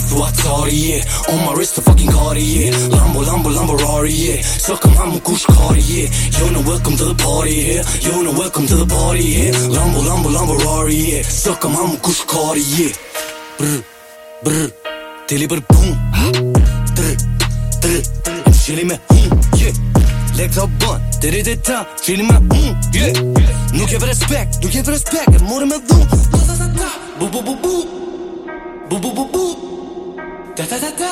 stuff to yeah On my wrist a fucking Cartier yeah. Lambo, Lambo, Lambo, Rari, yeah Sakın hamı kuş kari, yeah You're not welcome to the party, yeah You're not welcome to the party, yeah Lambo, Lambo, Lambo, Rari, yeah Sakın hamı kuş kari, yeah Brr, brr Deli bir boom Dr, dr I'm shilling my home, mm, yeah Legs up bun, did it ta. time me my mm, yeah No give it respect, No give it respect More than my doom Bu bu bu bu Bu bu bu bu Bu bu bu bu Da-da-da-da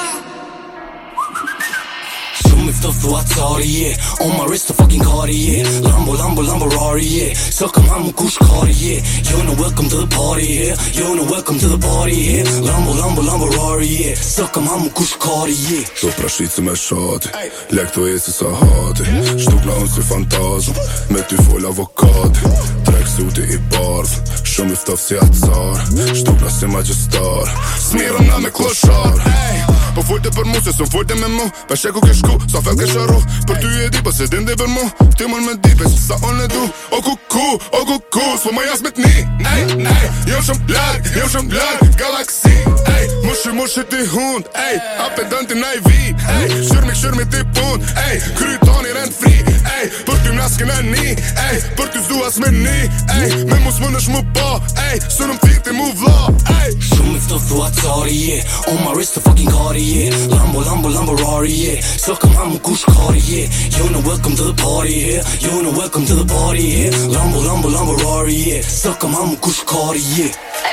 Shumif të fu atari, yeah On my wrist a fucking kari, yeah Lambo, lambo, lambo, rari, yeah Së kam hamu kush kari, yeah You're no welcome to the party, yeah You're no welcome to the party, yeah Lambo, lambo, lambo, rari, yeah Së kam hamu kush kari, yeah Sopra shitë se me shati Lekë të esë se sa hati Shtukla në sëj fantazëm Me ty fol avokati Treksu ti Shumë mi ftoftë si atësar Shtu pra si magjestor Smirëm na me kloshar hey, Po full për mu, se sëmë full me mu Pa sheku ke shku, sa fel ke shëru Për ty e di, pa po se din dhe për mu Ti mën me di, pa sa on e du O ku ku, o ku ku, së më jas me t'ni Nej, nej, jo shumë blag, jo shumë blag Galaxi, ej, mushi mushi ti hund Ej, apet dën ti naj vi Ej, shërmik shërmik ti pun Ej, kry toni rend fri Ej, për ty naskin e ni Ej, për ty zdu as me ni Ej, push me ball. Ayy, So them am feet, they move law. Ayy, show me stuff through Atari, yeah. On my wrist, a fucking Cartier. Yeah. Lambo, Lambo, Lambo, Rari, yeah. Suck em, I'm a Gush Cartier, yeah. You're not welcome to the party, yeah. You're not welcome to the party, yeah. Lambo, Lambo, Lambo, Rari, yeah. Suck em, I'm a Gush Cartier, yeah.